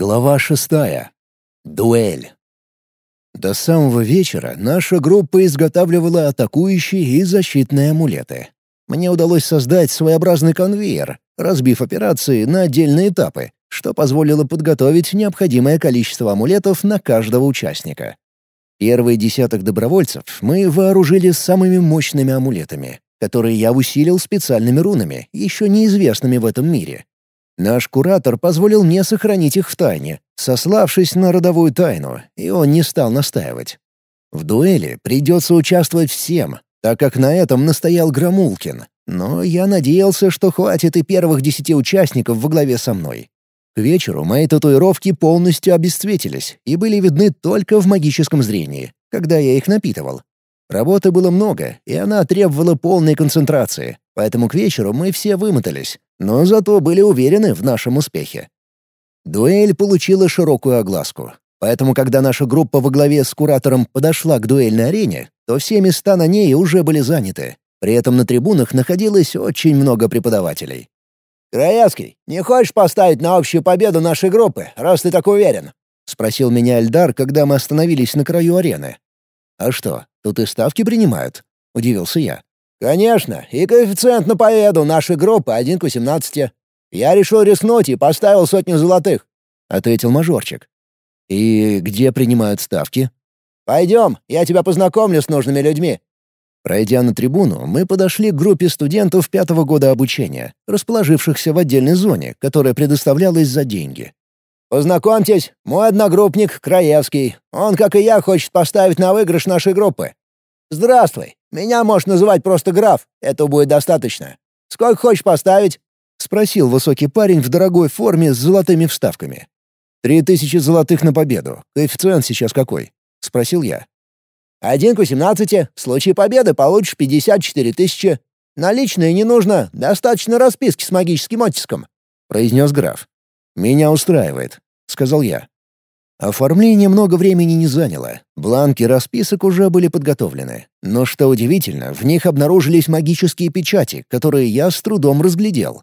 Глава шестая. Дуэль. До самого вечера наша группа изготавливала атакующие и защитные амулеты. Мне удалось создать своеобразный конвейер, разбив операции на отдельные этапы, что позволило подготовить необходимое количество амулетов на каждого участника. Первый десяток добровольцев мы вооружили самыми мощными амулетами, которые я усилил специальными рунами, еще неизвестными в этом мире, Наш куратор позволил мне сохранить их в тайне, сославшись на родовую тайну, и он не стал настаивать. В дуэли придется участвовать всем, так как на этом настоял Громулкин, но я надеялся, что хватит и первых десяти участников во главе со мной. К вечеру мои татуировки полностью обесцветились и были видны только в магическом зрении, когда я их напитывал. Работы было много, и она требовала полной концентрации, поэтому к вечеру мы все вымотались, но зато были уверены в нашем успехе. Дуэль получила широкую огласку, поэтому когда наша группа во главе с куратором подошла к дуэльной арене, то все места на ней уже были заняты. При этом на трибунах находилось очень много преподавателей. «Краевский, не хочешь поставить на общую победу нашей группы, раз ты так уверен?» — спросил меня Эльдар, когда мы остановились на краю арены. «А что, тут и ставки принимают?» — удивился я. «Конечно, и коэффициент на победу нашей группы один к восемнадцати. Я решил рискнуть и поставил сотню золотых», — ответил мажорчик. «И где принимают ставки?» «Пойдем, я тебя познакомлю с нужными людьми». Пройдя на трибуну, мы подошли к группе студентов пятого года обучения, расположившихся в отдельной зоне, которая предоставлялась за деньги. «Познакомьтесь, мой одногруппник Краевский. Он, как и я, хочет поставить на выигрыш нашей группы. Здравствуй. Меня можешь называть просто граф, этого будет достаточно. Сколько хочешь поставить?» — спросил высокий парень в дорогой форме с золотыми вставками. «Три тысячи золотых на победу. Коэффициент сейчас какой?» — спросил я. «Один к восемнадцати. В случае победы получишь пятьдесят четыре тысячи. Наличные не нужно, достаточно расписки с магическим оттиском», — произнес граф. «Меня устраивает», — сказал я. Оформление много времени не заняло. Бланки расписок уже были подготовлены. Но что удивительно, в них обнаружились магические печати, которые я с трудом разглядел.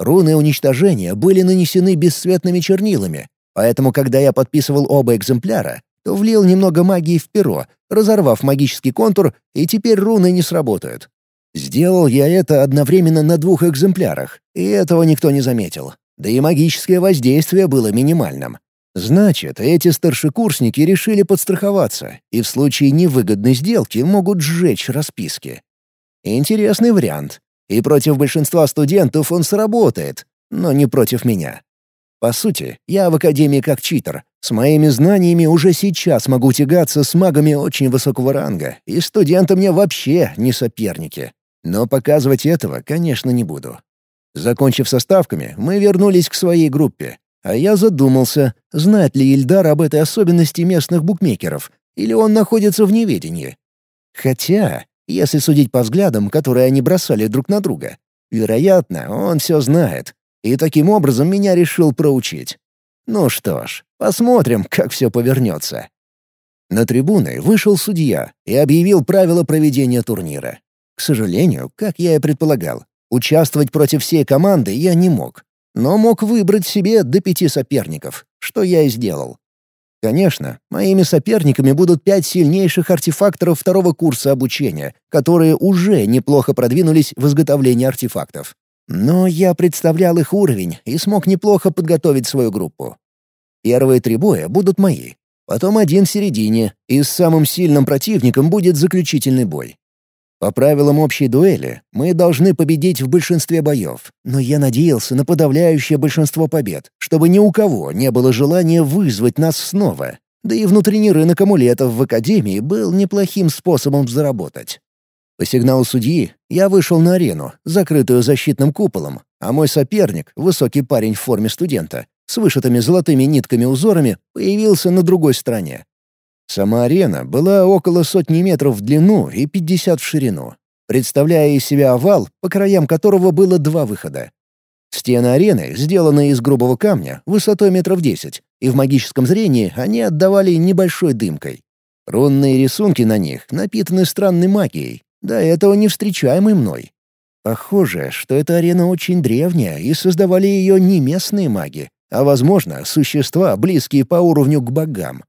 Руны уничтожения были нанесены бесцветными чернилами, поэтому когда я подписывал оба экземпляра, то влил немного магии в перо, разорвав магический контур, и теперь руны не сработают. Сделал я это одновременно на двух экземплярах, и этого никто не заметил. Да и магическое воздействие было минимальным. Значит, эти старшекурсники решили подстраховаться и в случае невыгодной сделки могут сжечь расписки. Интересный вариант. И против большинства студентов он сработает, но не против меня. По сути, я в академии как читер. С моими знаниями уже сейчас могу тягаться с магами очень высокого ранга, и студенты мне вообще не соперники. Но показывать этого, конечно, не буду. Закончив со ставками, мы вернулись к своей группе, а я задумался, знает ли Ильдар об этой особенности местных букмекеров, или он находится в неведении. Хотя, если судить по взглядам, которые они бросали друг на друга, вероятно, он все знает, и таким образом меня решил проучить. Ну что ж, посмотрим, как все повернется. На трибуны вышел судья и объявил правила проведения турнира. К сожалению, как я и предполагал, участвовать против всей команды я не мог но мог выбрать себе до пяти соперников, что я и сделал. Конечно, моими соперниками будут пять сильнейших артефакторов второго курса обучения, которые уже неплохо продвинулись в изготовлении артефактов. Но я представлял их уровень и смог неплохо подготовить свою группу. Первые три боя будут мои, потом один в середине, и с самым сильным противником будет заключительный бой. По правилам общей дуэли, мы должны победить в большинстве боев, но я надеялся на подавляющее большинство побед, чтобы ни у кого не было желания вызвать нас снова. Да и внутренний рынок амулетов в Академии был неплохим способом заработать. По сигналу судьи я вышел на арену, закрытую защитным куполом, а мой соперник, высокий парень в форме студента, с вышитыми золотыми нитками-узорами, появился на другой стороне. Сама арена была около сотни метров в длину и 50 в ширину, представляя из себя овал, по краям которого было два выхода. Стены арены, сделанные из грубого камня, высотой метров 10, и в магическом зрении они отдавали небольшой дымкой. Рунные рисунки на них напитаны странной магией, до этого не встречаемой мной. Похоже, что эта арена очень древняя, и создавали ее не местные маги, а, возможно, существа, близкие по уровню к богам.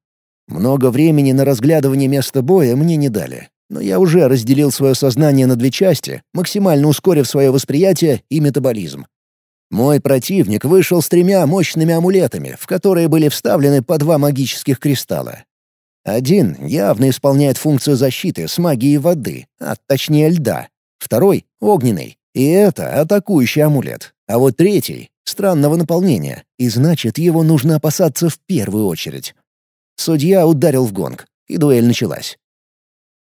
Много времени на разглядывание места боя мне не дали, но я уже разделил свое сознание на две части, максимально ускорив свое восприятие и метаболизм. Мой противник вышел с тремя мощными амулетами, в которые были вставлены по два магических кристалла. Один явно исполняет функцию защиты с магией воды, а точнее льда. Второй — огненный, и это атакующий амулет. А вот третий — странного наполнения, и значит, его нужно опасаться в первую очередь. Судья ударил в гонг, и дуэль началась.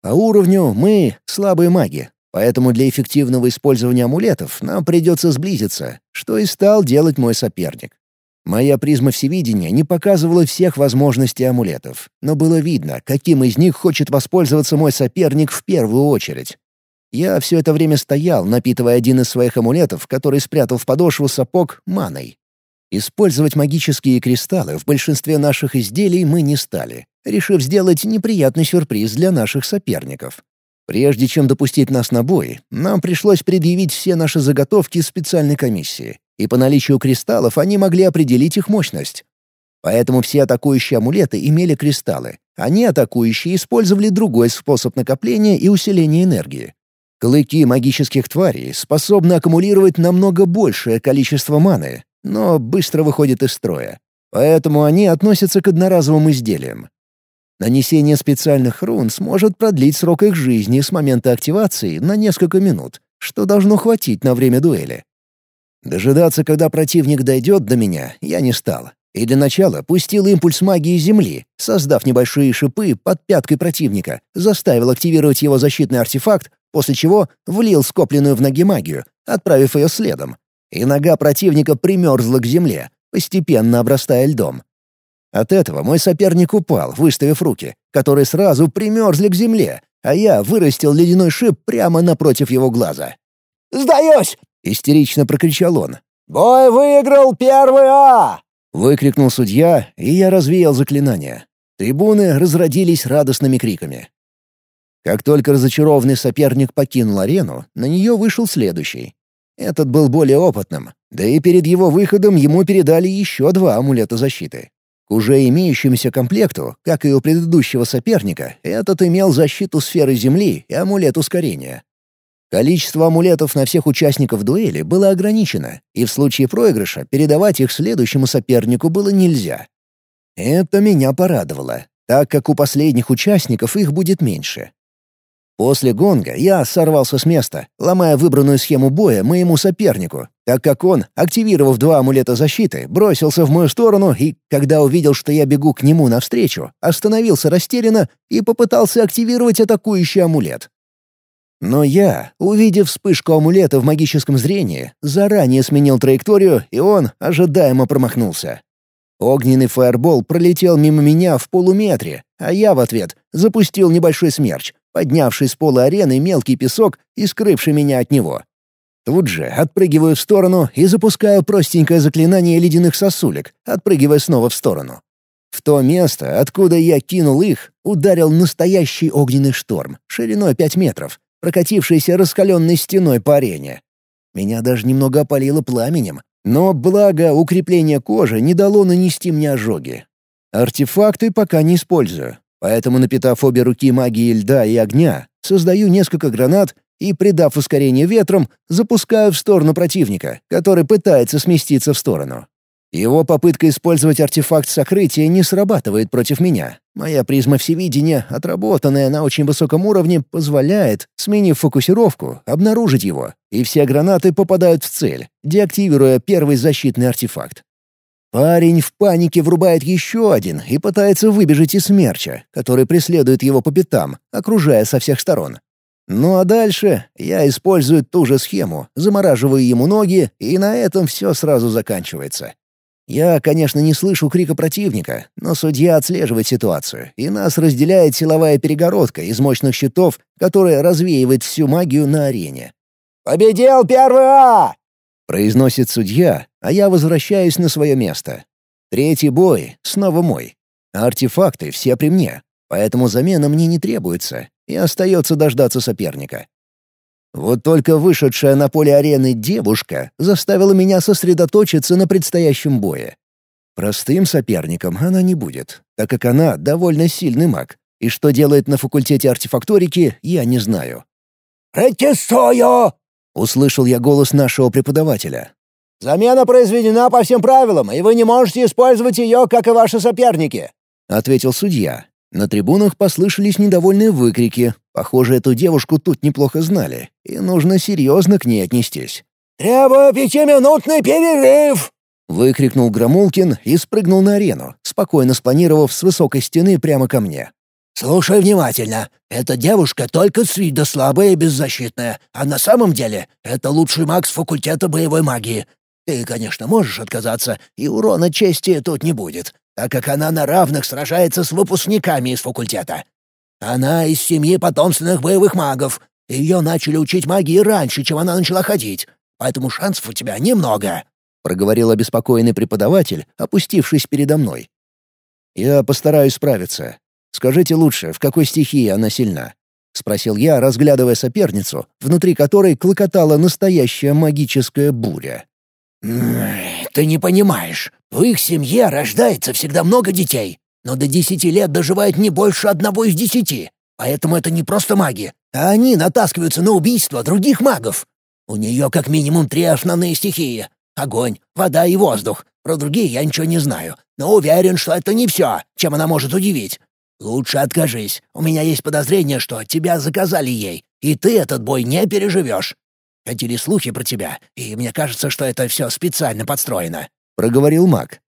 По уровню мы — слабые маги, поэтому для эффективного использования амулетов нам придется сблизиться, что и стал делать мой соперник. Моя призма всевидения не показывала всех возможностей амулетов, но было видно, каким из них хочет воспользоваться мой соперник в первую очередь. Я все это время стоял, напитывая один из своих амулетов, который спрятал в подошву сапог маной. Использовать магические кристаллы в большинстве наших изделий мы не стали, решив сделать неприятный сюрприз для наших соперников. Прежде чем допустить нас на бой, нам пришлось предъявить все наши заготовки специальной комиссии, и по наличию кристаллов они могли определить их мощность. Поэтому все атакующие амулеты имели кристаллы, а не атакующие использовали другой способ накопления и усиления энергии. Клыки магических тварей способны аккумулировать намного большее количество маны, но быстро выходят из строя. Поэтому они относятся к одноразовым изделиям. Нанесение специальных рун сможет продлить срок их жизни с момента активации на несколько минут, что должно хватить на время дуэли. Дожидаться, когда противник дойдет до меня, я не стал. И для начала пустил импульс магии Земли, создав небольшие шипы под пяткой противника, заставил активировать его защитный артефакт, после чего влил скопленную в ноги магию, отправив ее следом. И нога противника примерзла к земле, постепенно обрастая льдом. От этого мой соперник упал, выставив руки, которые сразу примерзли к земле, а я вырастил ледяной шип прямо напротив его глаза. «Сдаюсь! — истерично прокричал он. «Бой выиграл первый А!» — выкрикнул судья, и я развеял заклинание. Трибуны разродились радостными криками. Как только разочарованный соперник покинул арену, на нее вышел следующий. Этот был более опытным, да и перед его выходом ему передали еще два амулета защиты. К уже имеющемуся комплекту, как и у предыдущего соперника, этот имел защиту сферы Земли и амулет ускорения. Количество амулетов на всех участников дуэли было ограничено, и в случае проигрыша передавать их следующему сопернику было нельзя. Это меня порадовало, так как у последних участников их будет меньше. После гонга я сорвался с места, ломая выбранную схему боя моему сопернику, так как он, активировав два амулета защиты, бросился в мою сторону и, когда увидел, что я бегу к нему навстречу, остановился растерянно и попытался активировать атакующий амулет. Но я, увидев вспышку амулета в магическом зрении, заранее сменил траекторию, и он ожидаемо промахнулся. Огненный фаербол пролетел мимо меня в полуметре, а я в ответ запустил небольшой смерч, поднявший с пола арены мелкий песок и скрывший меня от него. Тут же отпрыгиваю в сторону и запускаю простенькое заклинание ледяных сосулек, отпрыгивая снова в сторону. В то место, откуда я кинул их, ударил настоящий огненный шторм, шириной 5 метров, прокатившейся раскаленной стеной по арене. Меня даже немного опалило пламенем, но благо укрепление кожи не дало нанести мне ожоги. Артефакты пока не использую, поэтому, напитав обе руки магией льда и огня, создаю несколько гранат и, придав ускорение ветром, запускаю в сторону противника, который пытается сместиться в сторону. Его попытка использовать артефакт сокрытия не срабатывает против меня. Моя призма всевидения, отработанная на очень высоком уровне, позволяет, сменив фокусировку, обнаружить его, и все гранаты попадают в цель, деактивируя первый защитный артефакт. Парень в панике врубает еще один и пытается выбежать из смерча, который преследует его по пятам, окружая со всех сторон. Ну а дальше я использую ту же схему, замораживаю ему ноги, и на этом все сразу заканчивается. Я, конечно, не слышу крика противника, но судья отслеживает ситуацию, и нас разделяет силовая перегородка из мощных щитов, которая развеивает всю магию на арене. «Победил первый А!» — произносит судья, а я возвращаюсь на свое место. Третий бой снова мой. артефакты все при мне, поэтому замена мне не требуется, и остается дождаться соперника. Вот только вышедшая на поле арены девушка заставила меня сосредоточиться на предстоящем бое. Простым соперником она не будет, так как она довольно сильный маг, и что делает на факультете артефакторики, я не знаю. «Протестую!» — услышал я голос нашего преподавателя. «Замена произведена по всем правилам, и вы не можете использовать ее, как и ваши соперники», — ответил судья. На трибунах послышались недовольные выкрики. Похоже, эту девушку тут неплохо знали, и нужно серьезно к ней отнестись. «Требую пятиминутный перерыв!» — выкрикнул Громулкин и спрыгнул на арену, спокойно спланировав с высокой стены прямо ко мне. «Слушай внимательно. Эта девушка только с вида слабая и беззащитная, а на самом деле это лучший маг с факультета боевой магии. Ты, конечно, можешь отказаться, и урона чести тут не будет, так как она на равных сражается с выпускниками из факультета. Она из семьи потомственных боевых магов. Ее начали учить магии раньше, чем она начала ходить, поэтому шансов у тебя немного», — проговорил обеспокоенный преподаватель, опустившись передо мной. «Я постараюсь справиться. Скажите лучше, в какой стихии она сильна?» — спросил я, разглядывая соперницу, внутри которой клокотала настоящая магическая буря. «Ты не понимаешь. В их семье рождается всегда много детей, но до десяти лет доживает не больше одного из десяти. Поэтому это не просто маги, а они натаскиваются на убийство других магов. У нее как минимум три основные стихии — огонь, вода и воздух. Про другие я ничего не знаю, но уверен, что это не все, чем она может удивить. Лучше откажись. У меня есть подозрение, что тебя заказали ей, и ты этот бой не переживешь. Ходили слухи про тебя, и мне кажется, что это все специально подстроено», — проговорил маг.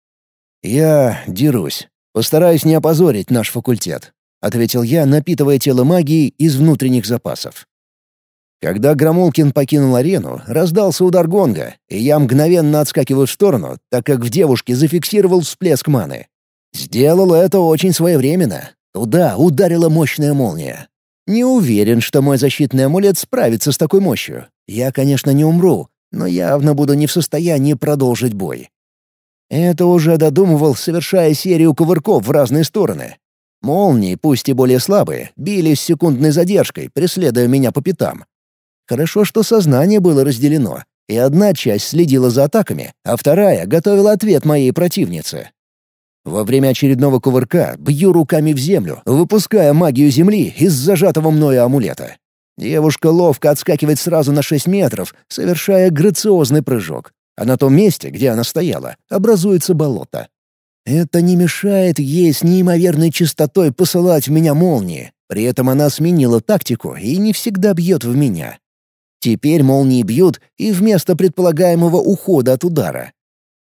«Я дерусь. Постараюсь не опозорить наш факультет», — ответил я, напитывая тело магией из внутренних запасов. Когда Громолкин покинул арену, раздался удар гонга, и я мгновенно отскакиваю в сторону, так как в девушке зафиксировал всплеск маны. Сделал это очень своевременно. Туда ударила мощная молния. Не уверен, что мой защитный амулет справится с такой мощью. Я, конечно, не умру, но явно буду не в состоянии продолжить бой. Это уже додумывал, совершая серию кувырков в разные стороны. Молнии, пусть и более слабые, били с секундной задержкой, преследуя меня по пятам. Хорошо, что сознание было разделено, и одна часть следила за атаками, а вторая готовила ответ моей противнице. Во время очередного кувырка бью руками в землю, выпуская магию земли из зажатого мною амулета. Девушка ловко отскакивает сразу на 6 метров, совершая грациозный прыжок. А на том месте, где она стояла, образуется болото. Это не мешает ей с неимоверной частотой посылать в меня молнии. При этом она сменила тактику и не всегда бьет в меня. Теперь молнии бьют и вместо предполагаемого ухода от удара.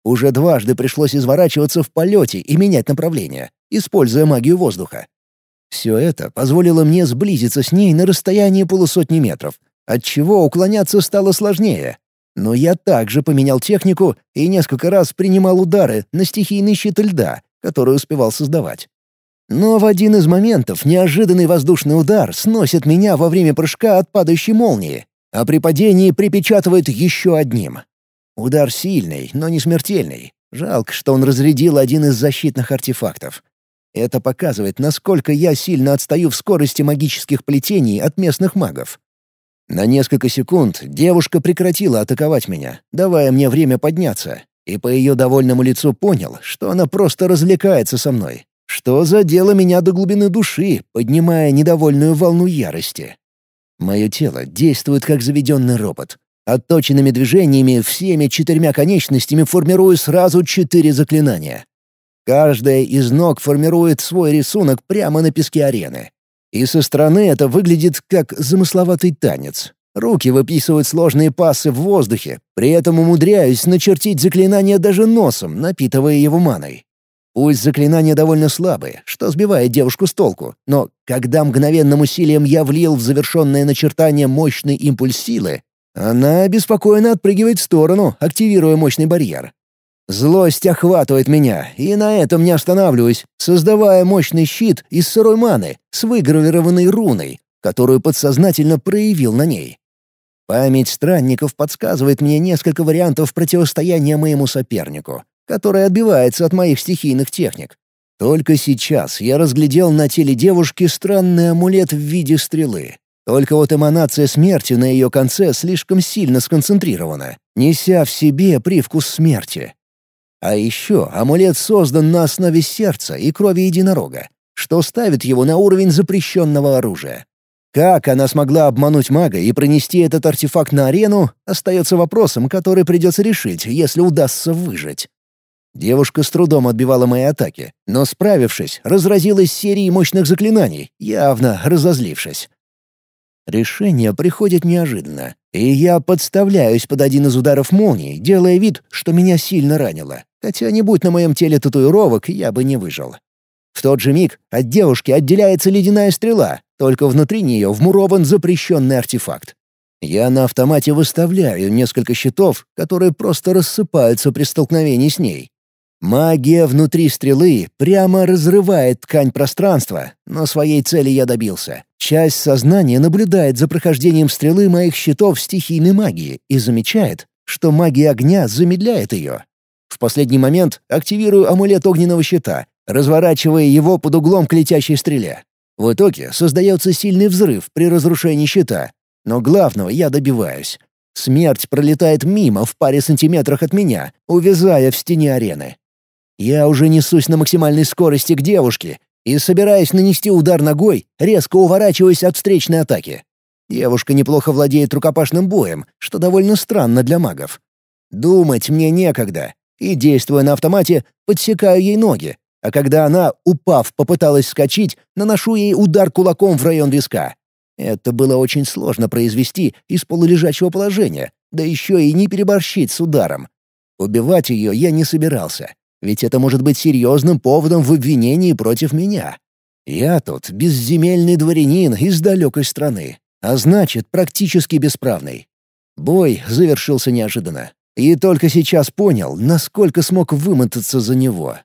Уже дважды пришлось изворачиваться в полете и менять направление, используя магию воздуха. Все это позволило мне сблизиться с ней на расстоянии полусотни метров, отчего уклоняться стало сложнее. Но я также поменял технику и несколько раз принимал удары на стихийный щит льда, который успевал создавать. Но в один из моментов неожиданный воздушный удар сносит меня во время прыжка от падающей молнии, а при падении припечатывает еще одним. Удар сильный, но не смертельный. Жалко, что он разрядил один из защитных артефактов. Это показывает, насколько я сильно отстаю в скорости магических плетений от местных магов. На несколько секунд девушка прекратила атаковать меня, давая мне время подняться, и по ее довольному лицу понял, что она просто развлекается со мной, что задело меня до глубины души, поднимая недовольную волну ярости. Мое тело действует как заведенный робот. Отточенными движениями всеми четырьмя конечностями формирую сразу четыре заклинания. Каждая из ног формирует свой рисунок прямо на песке арены. И со стороны это выглядит как замысловатый танец. Руки выписывают сложные пассы в воздухе, при этом умудряюсь начертить заклинание даже носом, напитывая его маной. Пусть заклинания довольно слабые, что сбивает девушку с толку, но когда мгновенным усилием я влил в завершенное начертание мощный импульс силы, она обеспокоенно отпрыгивает в сторону, активируя мощный барьер. Злость охватывает меня, и на этом не останавливаюсь, создавая мощный щит из сырой маны с выгравированной руной, которую подсознательно проявил на ней. Память странников подсказывает мне несколько вариантов противостояния моему сопернику, который отбивается от моих стихийных техник. Только сейчас я разглядел на теле девушки странный амулет в виде стрелы. Только вот эманация смерти на ее конце слишком сильно сконцентрирована, неся в себе привкус смерти. А еще амулет создан на основе сердца и крови единорога, что ставит его на уровень запрещенного оружия. Как она смогла обмануть мага и пронести этот артефакт на арену, остается вопросом, который придется решить, если удастся выжить. Девушка с трудом отбивала мои атаки, но, справившись, разразилась серией мощных заклинаний, явно разозлившись. Решение приходит неожиданно, и я подставляюсь под один из ударов молнии, делая вид, что меня сильно ранило. Хотя не будь на моем теле татуировок, я бы не выжил. В тот же миг от девушки отделяется ледяная стрела, только внутри нее вмурован запрещенный артефакт. Я на автомате выставляю несколько щитов, которые просто рассыпаются при столкновении с ней. Магия внутри стрелы прямо разрывает ткань пространства, но своей цели я добился. Часть сознания наблюдает за прохождением стрелы моих щитов стихийной магии и замечает, что магия огня замедляет ее. В последний момент активирую амулет огненного щита, разворачивая его под углом к летящей стреле. В итоге создается сильный взрыв при разрушении щита, но главного я добиваюсь. Смерть пролетает мимо в паре сантиметрах от меня, увязая в стене арены. Я уже несусь на максимальной скорости к девушке и, собираясь нанести удар ногой, резко уворачиваюсь от встречной атаки. Девушка неплохо владеет рукопашным боем, что довольно странно для магов. Думать мне некогда, и, действуя на автомате, подсекаю ей ноги, а когда она, упав, попыталась скачать, наношу ей удар кулаком в район виска. Это было очень сложно произвести из полулежачего положения, да еще и не переборщить с ударом. Убивать ее я не собирался, ведь это может быть серьезным поводом в обвинении против меня. Я тут безземельный дворянин из далекой страны, а значит, практически бесправный. Бой завершился неожиданно. И только сейчас понял, насколько смог вымотаться за него.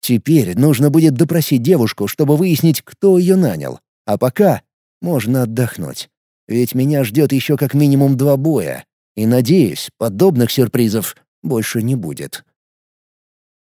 Теперь нужно будет допросить девушку, чтобы выяснить, кто ее нанял. А пока можно отдохнуть. Ведь меня ждет еще как минимум два боя. И, надеюсь, подобных сюрпризов больше не будет.